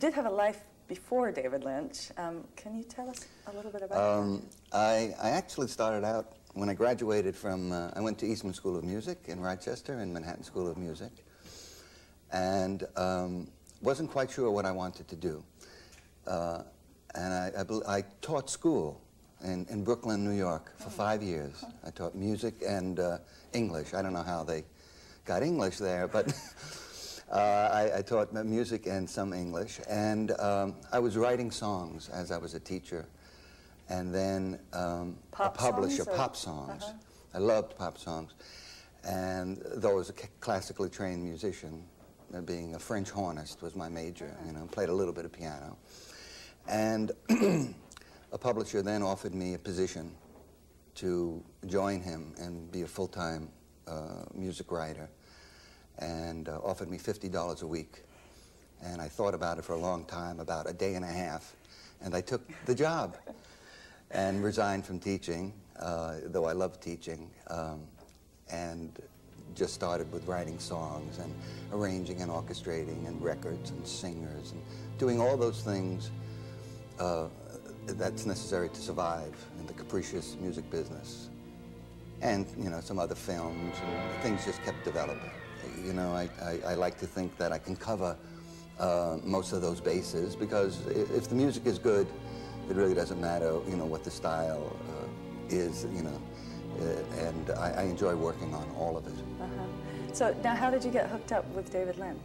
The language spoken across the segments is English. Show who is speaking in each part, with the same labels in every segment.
Speaker 1: did have a life before David Lynch. Um, can you tell us a little bit about
Speaker 2: um, I, I actually started out when I graduated from, uh, I went to Eastman School of Music in Rochester and Manhattan School of Music, and um, wasn't quite sure what I wanted to do. Uh, and I, I, I, taught school in, in Brooklyn, New York for five years. I taught music and uh, English. I don't know how they got English there, but I, I, taught music and some English. And um, I was writing songs as I was a teacher. And then um, a publisher, pop songs. Uh-huh. I loved pop songs. And though I was a classically trained musician, uh, being a French hornist was my major, uh-huh. you know, played a little bit of piano. And a publisher then offered me a position to join him and be a full-time uh, music writer and uh, offered me $50 a week. And I thought about it for a long time, about a day and a half, and I took the job and resigned from teaching, uh, though I love teaching, um, and just started with writing songs and arranging and orchestrating and records and singers and doing all those things uh, that's necessary to survive in the capricious music business. And, you know, some other films and things just kept developing. You know, I, I, I like to think that I can cover uh, most of those bases because if the music is good, it really doesn't matter, you know, what the style uh, is, you know, uh, and I, I, enjoy working on all of it.
Speaker 1: Uh-huh. So now how did you get hooked up with David Lynch?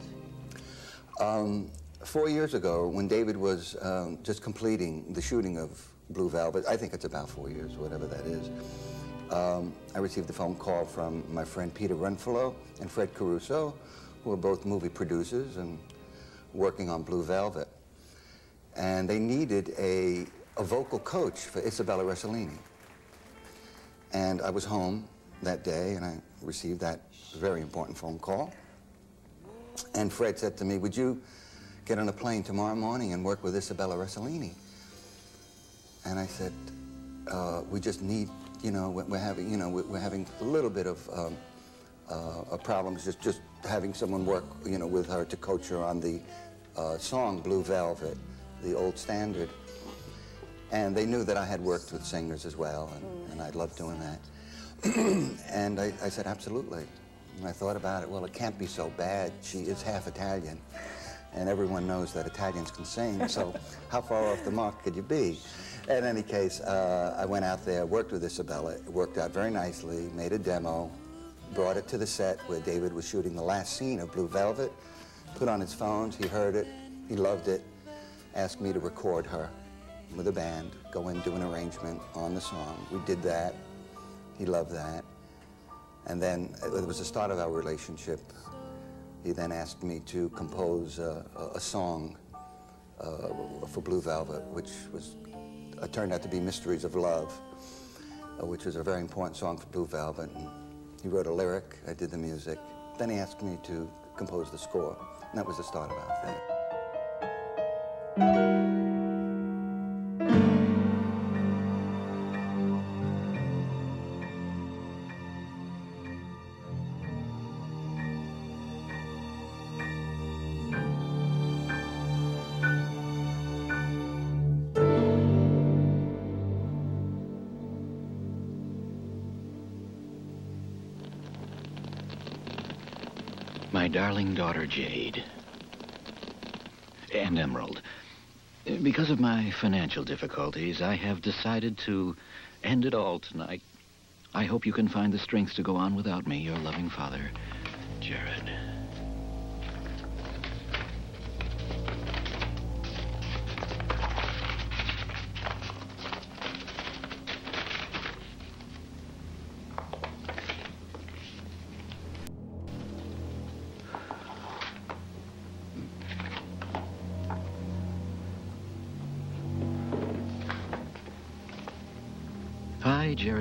Speaker 2: Um, four years ago, when David was um, just completing the shooting of Blue Velvet, I think it's about four years, whatever that is, um, I received a phone call from my friend Peter Renfro and Fred Caruso, who are both movie producers and working on Blue Velvet. And they needed a, a vocal coach for Isabella Rossellini. And I was home that day and I received that very important phone call. And Fred said to me, would you get on a plane tomorrow morning and work with Isabella Rossellini? And I said, uh, we just need you know, we're having, you know, we're having a little bit of um, uh, problems just, just having someone work, you know, with her to coach her on the uh, song Blue Velvet, the old standard. And they knew that I had worked with singers as well, and, mm. and I loved doing that. and I, I said, absolutely. And I thought about it, well, it can't be so bad. She is half Italian and everyone knows that Italians can sing, so how far off the mark could you be? In any case, uh, I went out there, worked with Isabella. It worked out very nicely, made a demo, brought it to the set where David was shooting the last scene of Blue Velvet, put on his phones, he heard it, he loved it, asked me to record her with a band, go in, do an arrangement on the song. We did that. He loved that. And then it was the start of our relationship. He then asked me to compose uh, a song uh, for Blue Velvet, which was uh, turned out to be Mysteries of Love, uh, which was a very important song for Blue Velvet. And he wrote a lyric, I did the music. Then he asked me to compose the score, and that was the start of our thing.
Speaker 3: Darling daughter, Jade. And Emerald. Because of my financial difficulties, I have decided to end it all tonight. I hope you can find the strength to go on without me, your loving father, Jared.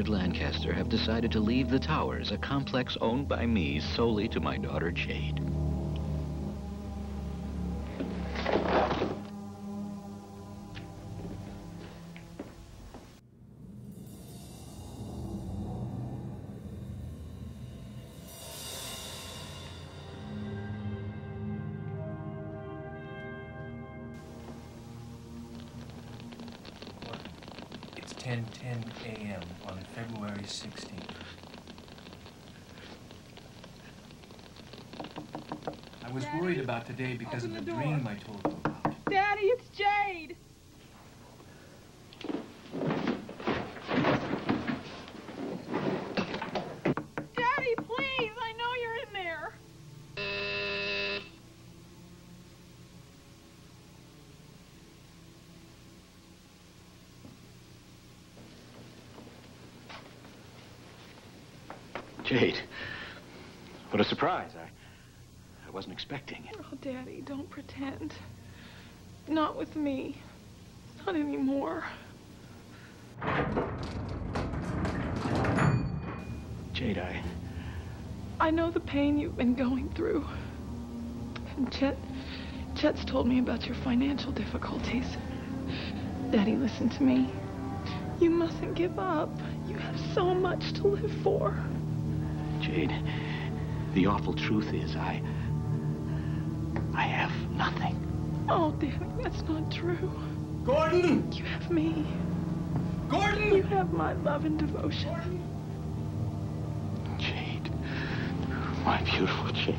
Speaker 3: Lancaster, have decided to leave the Towers, a complex owned by me solely to my daughter Jade.
Speaker 4: Today because
Speaker 5: open
Speaker 4: of the,
Speaker 5: the
Speaker 4: dream I told you about.
Speaker 5: Daddy, it's Jade. Daddy, please, I know you're in there.
Speaker 3: Jade, what a surprise. I, I wasn't expecting it.
Speaker 5: Oh, Daddy, don't pretend. Not with me. Not anymore.
Speaker 3: Jade, I,
Speaker 5: I know the pain you've been going through. And Chet, Chet's told me about your financial difficulties. Daddy, listen to me. You mustn't give up. You have so much to live for.
Speaker 3: Jade, the awful truth is I, I have nothing.
Speaker 5: Oh, Daddy, that's not true.
Speaker 4: Gordon!
Speaker 5: You have me.
Speaker 4: Gordon!
Speaker 5: You have my love and devotion.
Speaker 3: Jade, my beautiful Jade.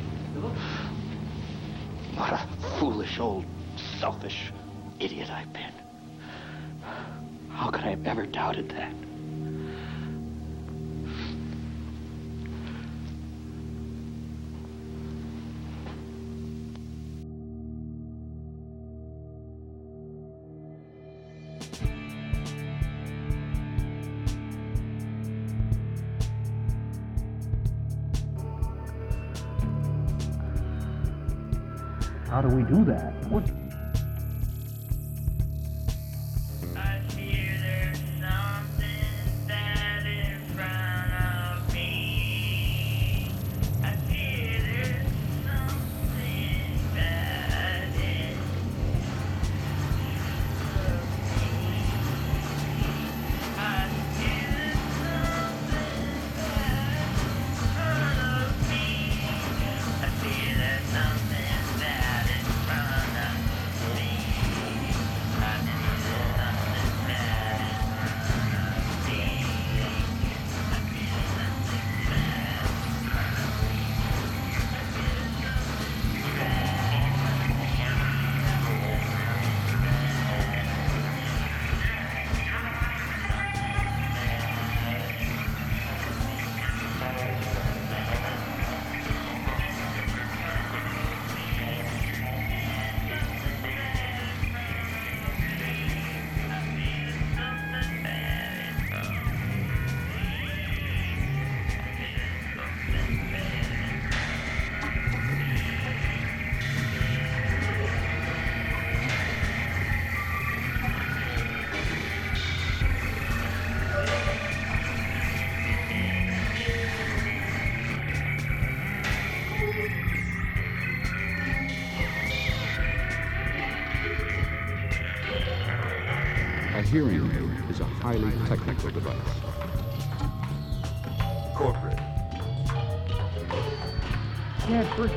Speaker 3: What a foolish old selfish idiot I've been. How could I have ever doubted that?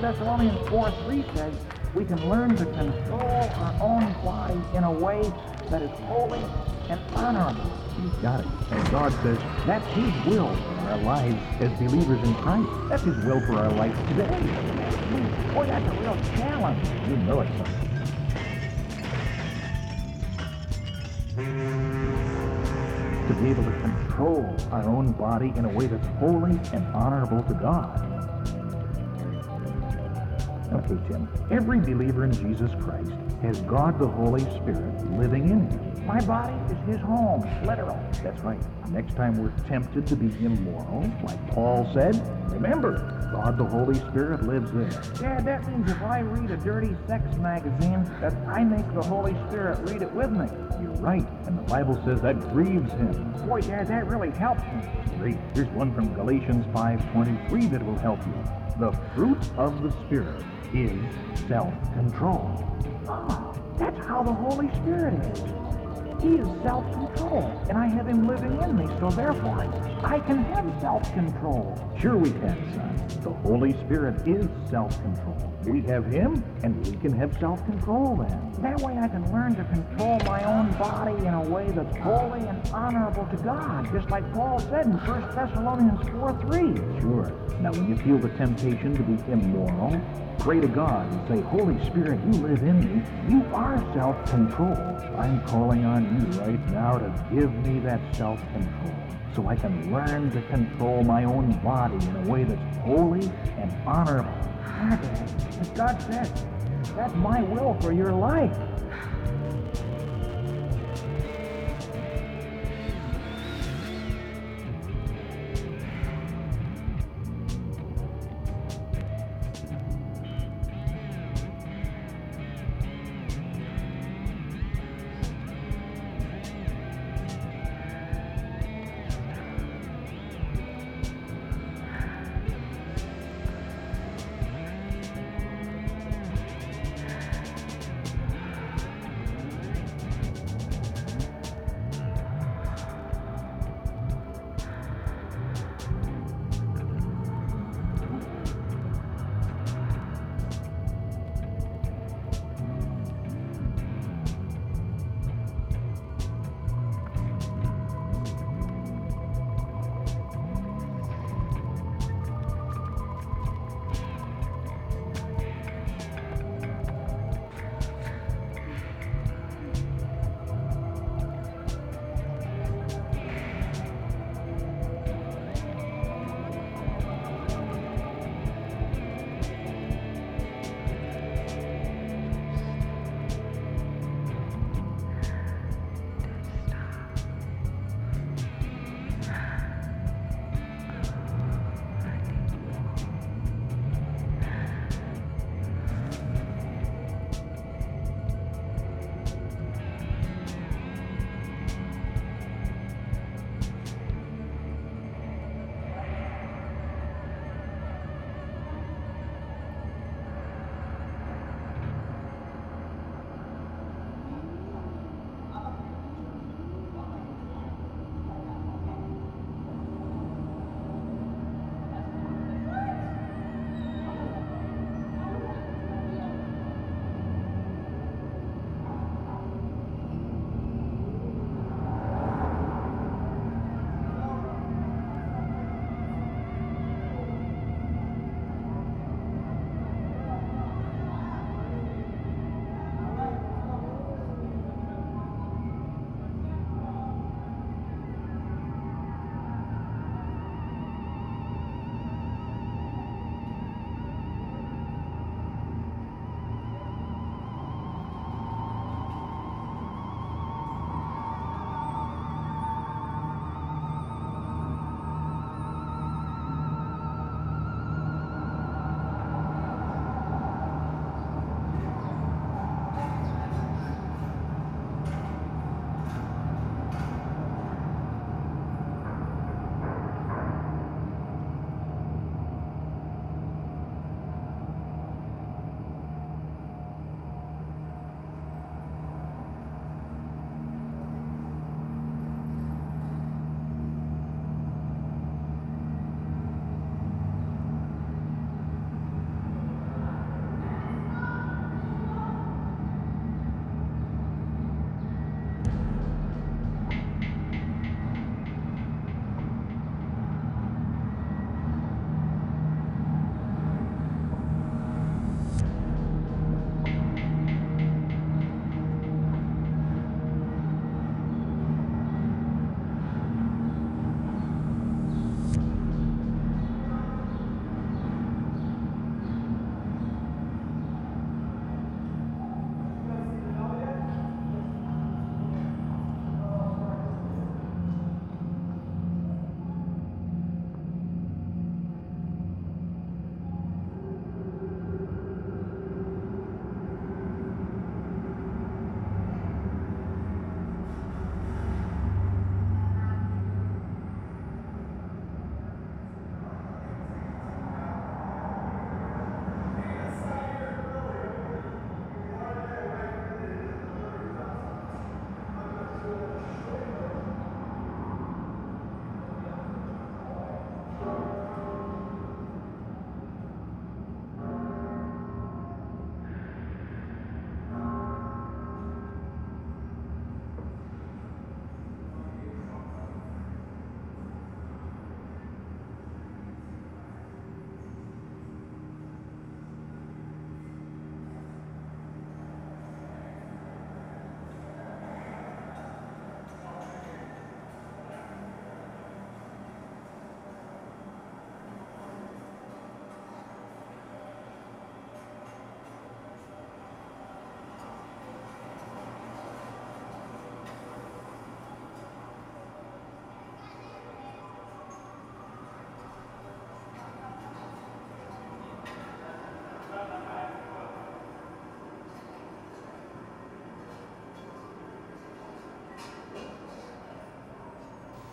Speaker 6: Thessalonians 4 3 says we can learn to control our own body in a way that is holy and honorable. You got it. And God says that's His will for our lives as believers in Christ. That's His will for our life today. Boy, that's a real challenge. You know it. To be able to control our own body in a way that's holy and honorable to God. Okay, Tim. Every believer in Jesus Christ has God the Holy Spirit living in him. My body is his home, literal. That's right. Next time we're tempted to be immoral, like Paul said, remember, God the Holy Spirit lives there. Yeah, that means if I read a dirty sex magazine, that I make the Holy Spirit read it with me. You're right, and the Bible says that grieves him. Boy, Dad, that really helps me. Great. Here's one from Galatians 5.23 that will help you. The fruit of the Spirit is self-control. Ah, that's how the Holy Spirit is. He is self-control, and I have him living in me, so therefore I can have self-control. Sure we can, son. The Holy Spirit is self-control. We have Him, and we can have self-control then. That way I can learn to control my own body in a way that's holy and honorable to God, just like Paul said in 1 Thessalonians 4 3. Sure. Now when you feel the temptation to be immoral, pray to God and say, Holy Spirit, you live in me. You are self-control. I'm calling on you right now to give me that self-control so I can learn to control my own body in a way that's holy and honorable. God said, that's my will for your life.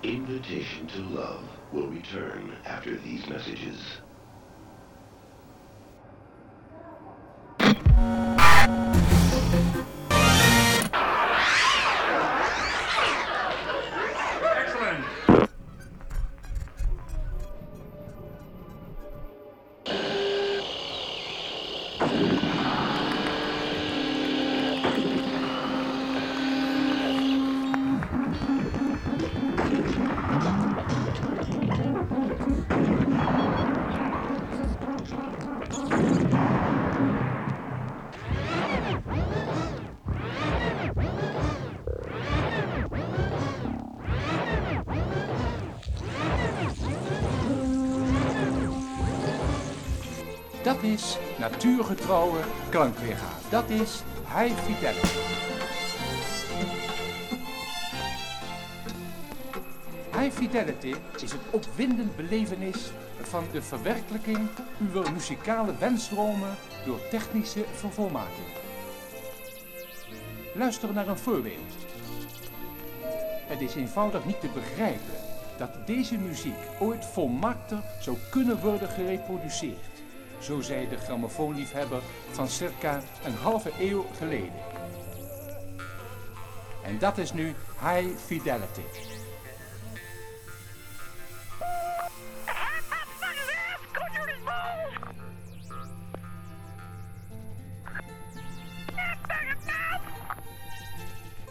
Speaker 7: Invitation to Love will return after these messages.
Speaker 8: Is natuurgetrouwe klankweergave. Dat is high fidelity. High fidelity is een opwindend belevenis van de verwerkelijking uw muzikale wensdromen door technische vervolmaking. Luister naar een voorbeeld. Het is eenvoudig niet te begrijpen dat deze muziek ooit volmaakter zou kunnen worden gereproduceerd. Zo zei de grammofoonliefhebber van circa een halve eeuw geleden. En dat is nu high fidelity.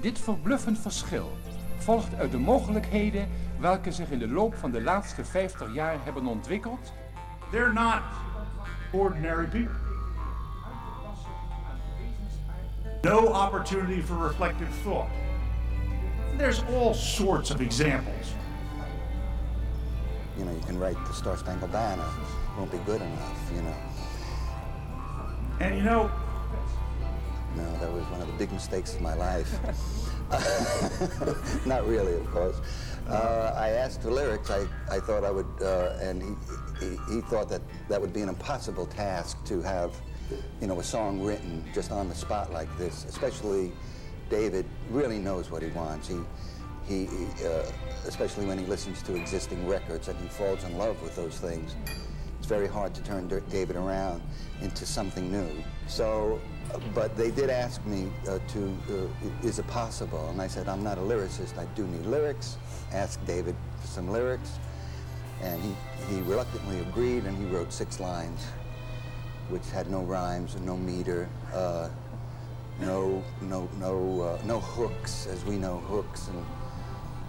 Speaker 8: Dit verbluffend verschil volgt uit de mogelijkheden welke zich in de loop van de laatste 50 jaar hebben ontwikkeld.
Speaker 9: They're not ordinary people. No opportunity for reflective thought. There's all sorts of examples.
Speaker 2: You know, you can write the Star Spangled Banner. It won't be good enough, you know.
Speaker 9: And you know,
Speaker 2: No, that was one of the big mistakes of my life. Not really, of course. Uh, I asked for lyrics. I, I thought I would, uh, and he, he, he thought that that would be an impossible task to have, you know, a song written just on the spot like this. Especially, David really knows what he wants. He, he, uh, especially when he listens to existing records and he falls in love with those things. It's very hard to turn David around into something new. So, but they did ask me uh, to, uh, is it possible? And I said, I'm not a lyricist. I do need lyrics. Asked David for some lyrics, and he, he reluctantly agreed, and he wrote six lines, which had no rhymes and no meter, uh, no, no, no, uh, no hooks, as we know hooks, and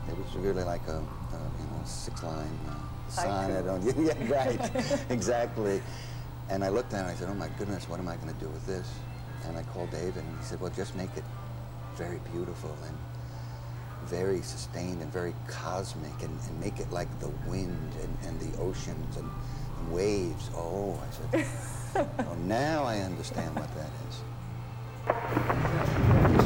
Speaker 2: it was really like a, a you know, six-line uh, sonnet. On, yeah, right, exactly. And I looked at it and I said, oh my goodness, what am I going to do with this? And I called David and he said, well, just make it very beautiful and very sustained and very cosmic and, and make it like the wind and, and the oceans and, and waves. Oh, I said, oh, now I understand what that is.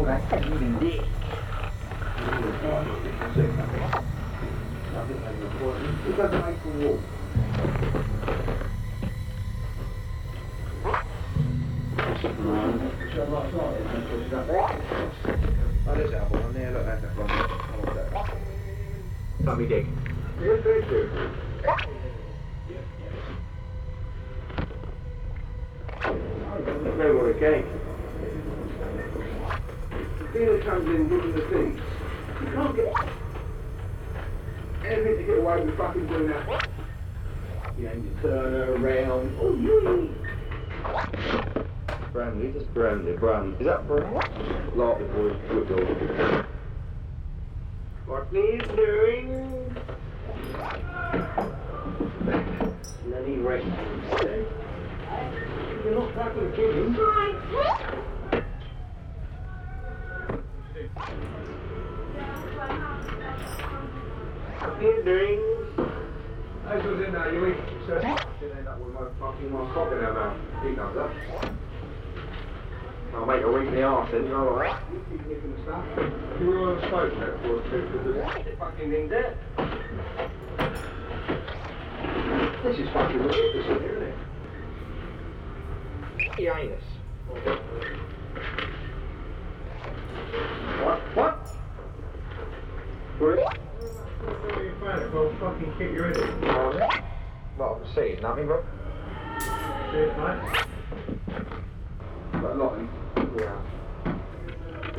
Speaker 10: 方がいいんで。うん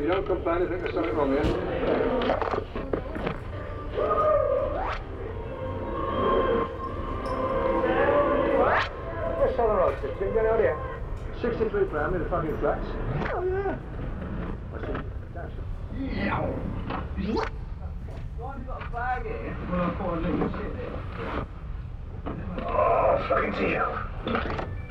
Speaker 10: you don't complain, I think there's something wrong here. Jim, get out here. 63 pound. in a fucking flats. Oh, yeah. What's in cash? Yeah. Why have you got a bag here? Well, I thought I'd leave shit there. Oh, fucking deal.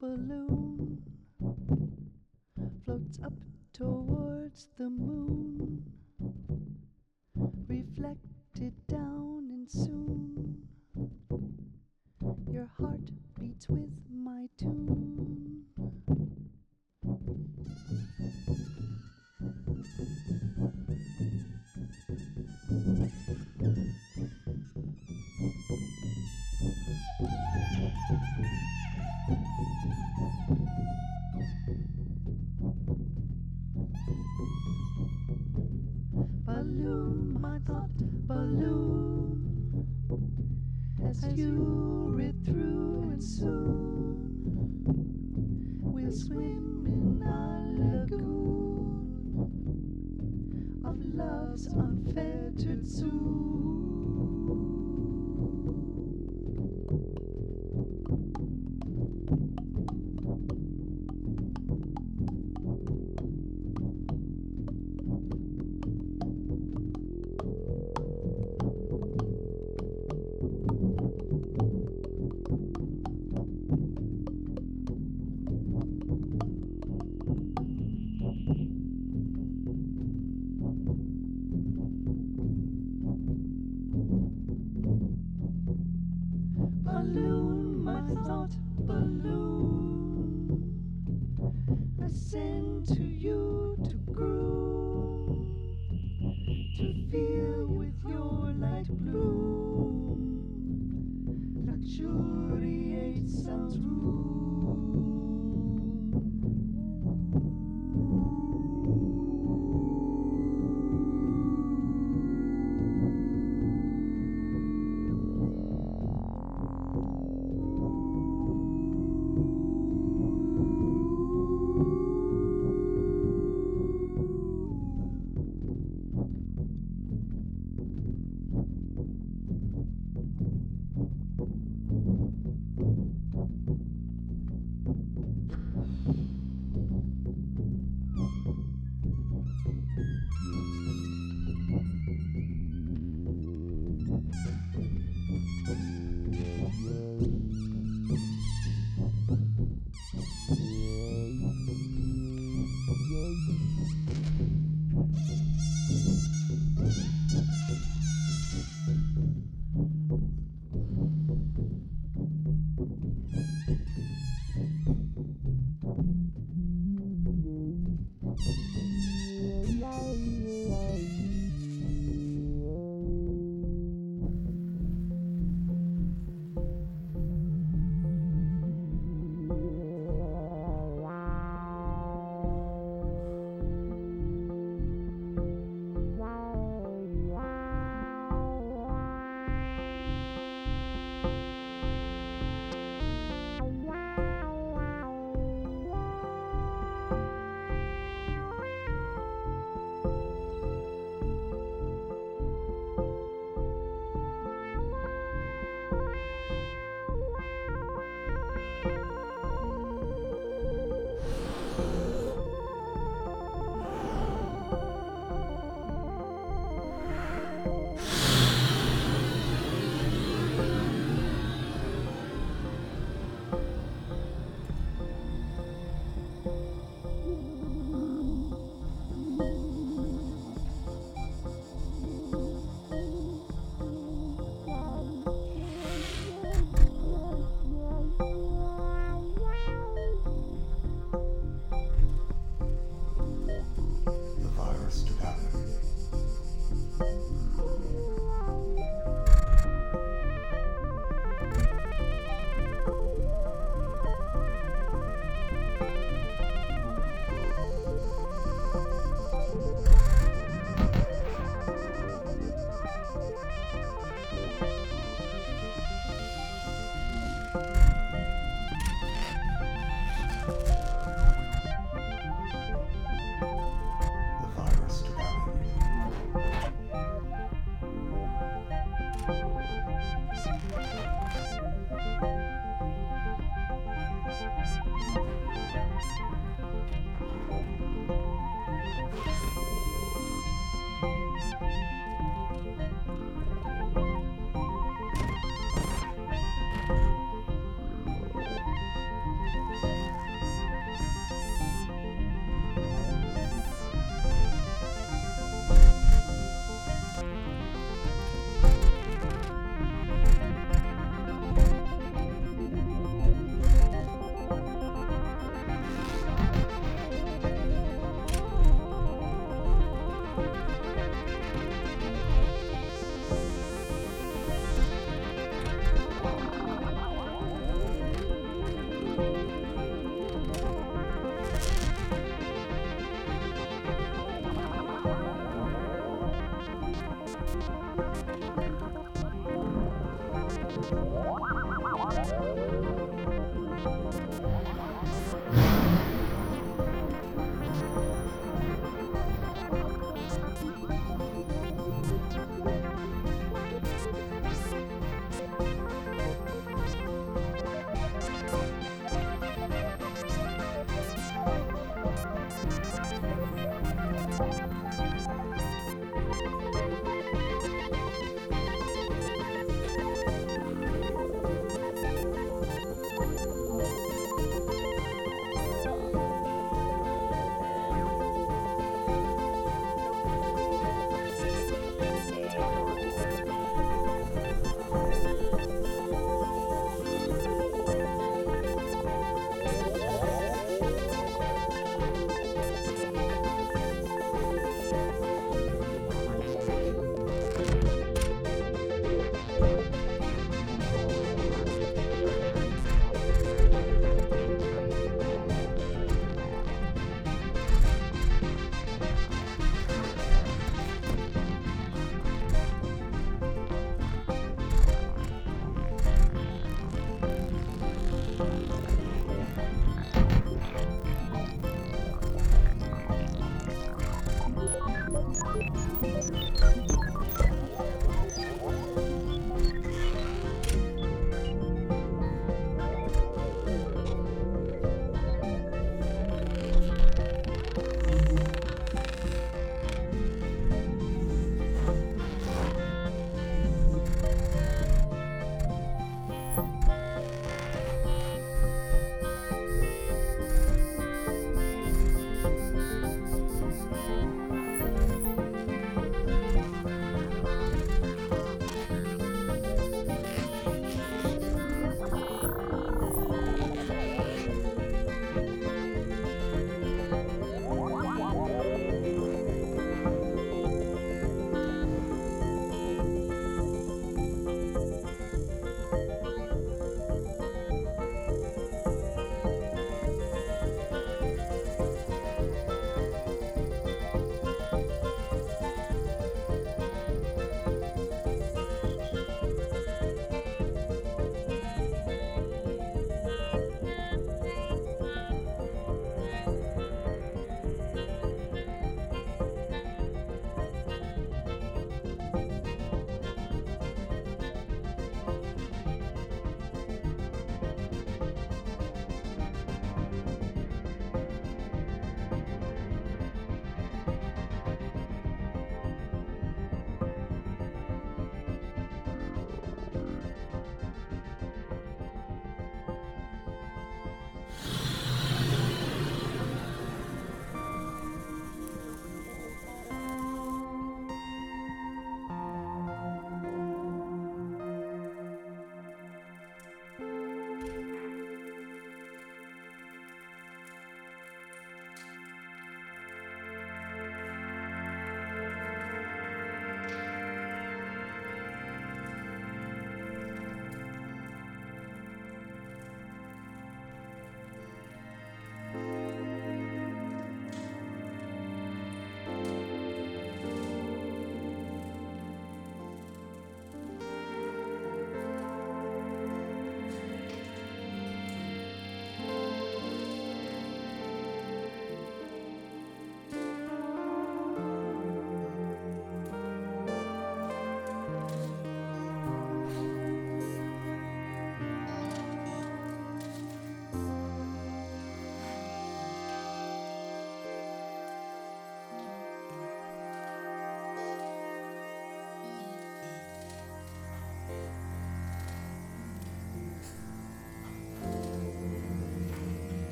Speaker 11: balloon floats up towards the moon.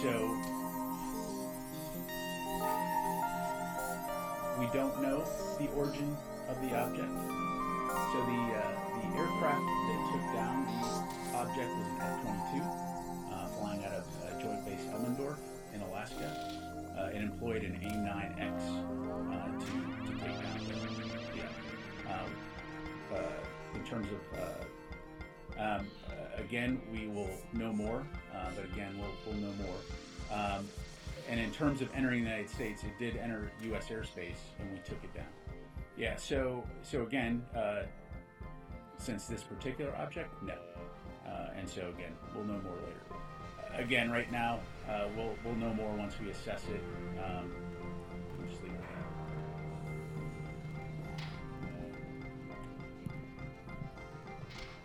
Speaker 12: So we don't know the origin of the object. So the uh, the aircraft that took down the object was an F-22, uh, flying out of uh, Joint Base Elmendorf in Alaska. Uh, it employed an AIM-9X uh, to, to take down yeah. Um, uh, in terms of uh, um, uh, again, we will know more, uh, but again, we'll, we'll know more. Um, and in terms of entering the United States, it did enter U.S. airspace, and we took it down. Yeah. So so again, uh, since this particular object, no. Uh, and so again, we'll know more later. Again, right now, uh, we'll we'll know more once we assess it. Um.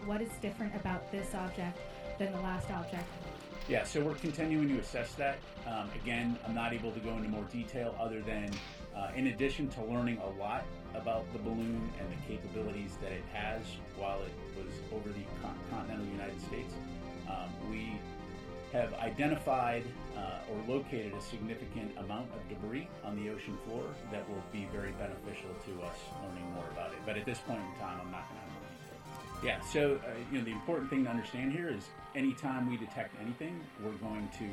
Speaker 13: What is different about this object than the last object?
Speaker 12: Yeah, so we're continuing to assess that. Um, again, I'm not able to go into more detail other than, uh, in addition to learning a lot about the balloon and the capabilities that it has while it was over the con- continental United States, um, we have identified uh, or located a significant amount of debris on the ocean floor that will be very beneficial to us learning more about it. But at this point in time, I'm not going to. Yeah, so uh, you know the important thing to understand here is anytime we detect anything, we're going to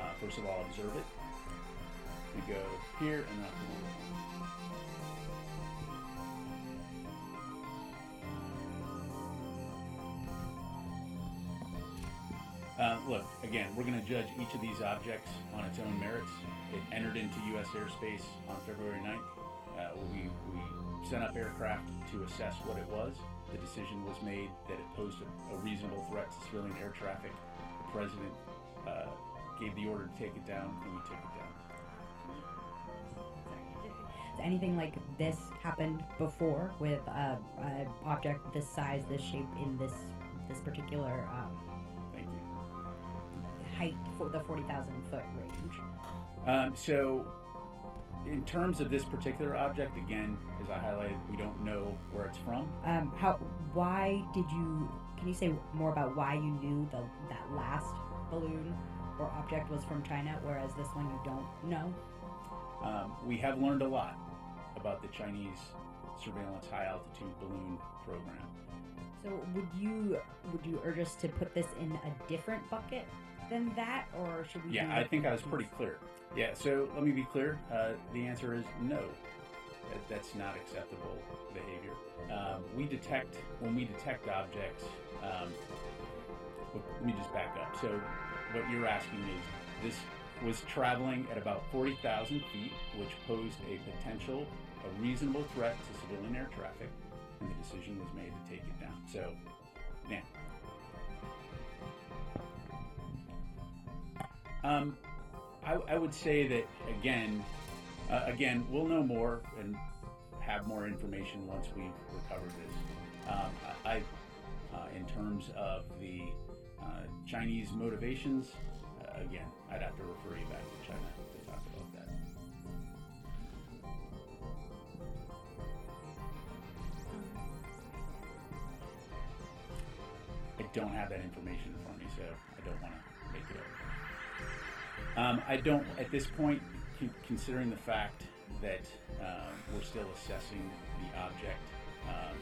Speaker 12: uh, first of all observe it. We go here and up. Uh, look, again, we're going to judge each of these objects on its own merits. It entered into U.S. airspace on February 9th. Uh, we, we sent up aircraft to assess what it was. The decision was made that it posed a, a reasonable threat to civilian air traffic. The president uh, gave the order to take it down, and we took it down.
Speaker 14: Has anything like this happened before with a, a object this size, this shape, in this this particular um,
Speaker 12: Thank you.
Speaker 14: height for the forty thousand foot range?
Speaker 12: Um, so, in terms of this particular object, again, as I highlighted, we don't know where it's from.
Speaker 14: Um, how? Why did you? Can you say more about why you knew the that last balloon or object was from China, whereas this one you don't know?
Speaker 12: Um, we have learned a lot about the Chinese surveillance high altitude balloon program.
Speaker 14: So would you would you urge us to put this in a different bucket than that, or should we?
Speaker 12: Yeah, I think I was pretty clear. Yeah, so let me be clear. Uh, the answer is no. That, that's not acceptable behavior. Um, we detect when we detect objects. Um, let me just back up. So, what you're asking is this was traveling at about 40,000 feet, which posed a potential, a reasonable threat to civilian air traffic, and the decision was made to take it down. So, now, Um, I, I would say that again, uh, again, we'll know more and have more information once we've recovered this. Um, I, uh, in terms of the uh, Chinese motivations, uh, again, I'd have to refer you back to China to talk about that. I don't have that information of me, so I don't want to make it up. Um, I don't, at this point, considering the fact that um, we're still assessing the object, um,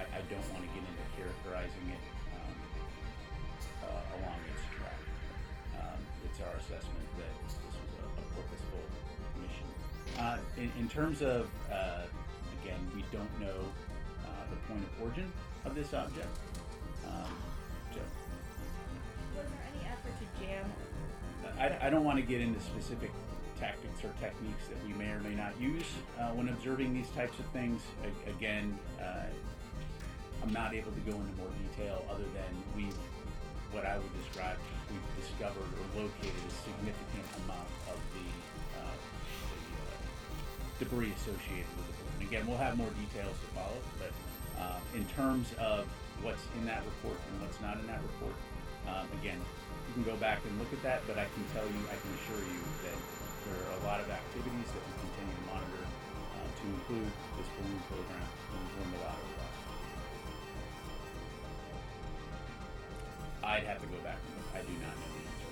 Speaker 12: I, I don't want to get into characterizing it um, uh, along its track. Um, it's our assessment that this was a, a purposeful mission. Uh, in, in terms of, uh, again, we don't know uh, the point of origin of this object. Um, so
Speaker 13: Was there any effort to jam?
Speaker 12: I, I don't want to get into specific tactics or techniques that we may or may not use uh, when observing these types of things. Again, uh, I'm not able to go into more detail other than we've, what I would describe, we've discovered or located a significant amount of the, uh, the uh, debris associated with the balloon. Again, we'll have more details to follow, but uh, in terms of what's in that report and what's not in that report, um, again, you can go back and look at that, but I can tell you, I can assure you that there are a lot of activities that we continue to monitor uh, to include this balloon program, and the. I'd have to go back. I do not know the answer.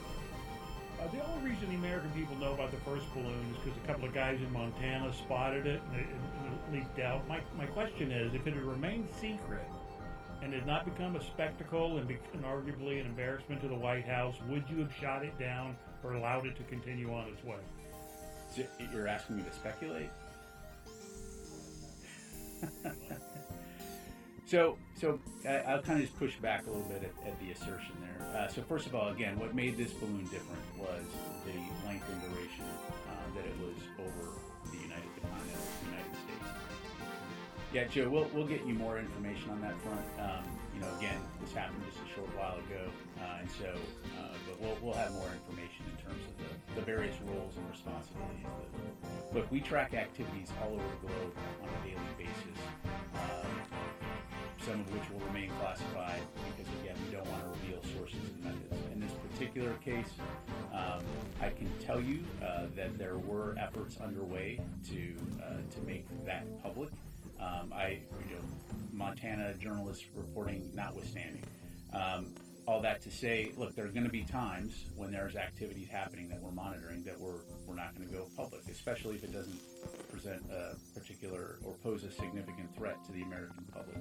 Speaker 6: Uh, the only reason the American people know about the first balloon is because a couple of guys in Montana spotted it and it, it leaked out. My, my question is, if it had remained secret and had not become a spectacle and, be, and arguably an embarrassment to the White House, would you have shot it down or allowed it to continue on its way?
Speaker 12: So you're asking me to speculate? so, so I, I'll kind of just push back a little bit at, at the assertion there. Uh, so, first of all, again, what made this balloon different was the length and duration uh, that it was over the United, the the United States. Yeah, Joe, we'll, we'll get you more information on that front. Um, you know, again, this happened just a short while ago, uh, and so, uh, but we'll, we'll have more information in terms of the, the various roles and responsibilities. That, look, we track activities all over the globe on a daily basis, um, some of which will remain classified because, again, we don't want to reveal sources and methods. In this particular case, um, I can tell you uh, that there were efforts underway to uh, to make that public. Um, I, you know, Montana journalists reporting notwithstanding. Um, all that to say, look, there are going to be times when there's activities happening that we're monitoring that we're we're not going to go public, especially if it doesn't present a particular or pose a significant threat to the American public.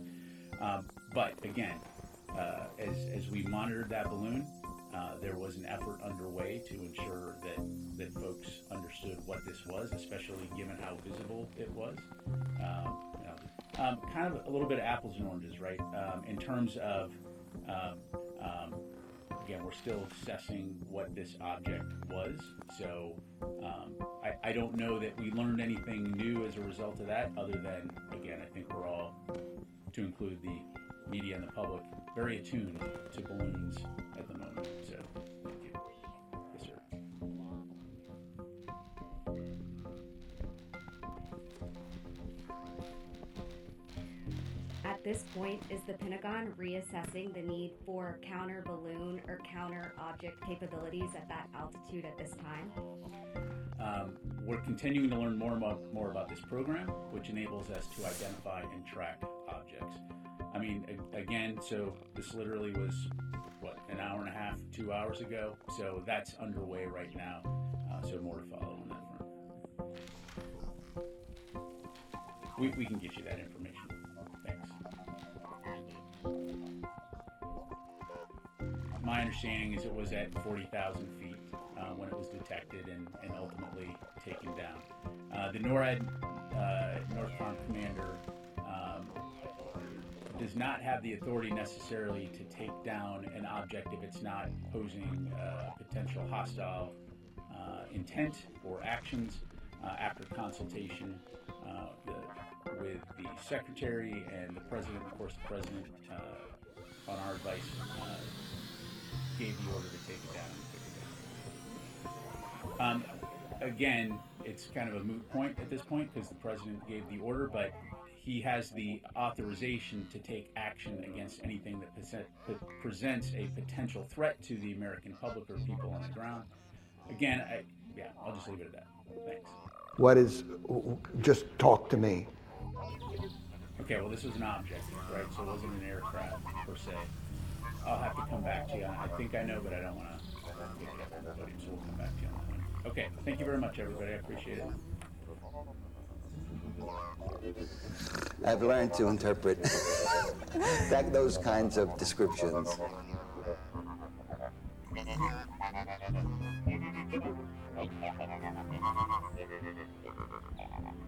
Speaker 12: Um, but again, uh, as as we monitored that balloon, uh, there was an effort underway to ensure that that folks understood what this was, especially given how visible it was. You know, um, kind of a little bit of apples and oranges, right? Um, in terms of, um, um, again, we're still assessing what this object was. So um, I, I don't know that we learned anything new as a result of that, other than, again, I think we're all, to include the media and the public, very attuned to balloons at the. So,
Speaker 15: This point, is the Pentagon reassessing the need for counter balloon or counter object capabilities at that altitude at this time?
Speaker 12: Um, we're continuing to learn more about, more about this program, which enables us to identify and track objects. I mean, again, so this literally was what an hour and a half, two hours ago. So that's underway right now. Uh, so more to follow on that front. We, we can get you that information. My understanding is it was at 40,000 feet uh, when it was detected and, and ultimately taken down. Uh, the NORAD, uh, NORTHCOM commander, um, does not have the authority necessarily to take down an object if it's not posing uh, potential hostile uh, intent or actions uh, after consultation uh, the, with the secretary and the president. Of course, the president, uh, on our advice, uh, gave the order to take it down. it up. Um, again, it's kind of a moot point at this point because the president gave the order, but he has the authorization to take action against anything that present, presents a potential threat to the American public or people on the ground. Again, I, yeah, I'll just leave it at that. Thanks.
Speaker 2: What is, just talk to me.
Speaker 12: Okay, well, this was an object, right? So it wasn't an aircraft per se. I'll have to come back to you. I think I know, but I don't want to get it up everybody, so we'll come back to you on that one. Okay, thank you very much, everybody. I appreciate it.
Speaker 2: I've learned to interpret that, those kinds of descriptions.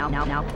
Speaker 16: now, now, now.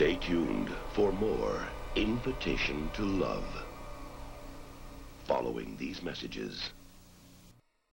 Speaker 7: Stay tuned for more Invitation to Love. Following these messages.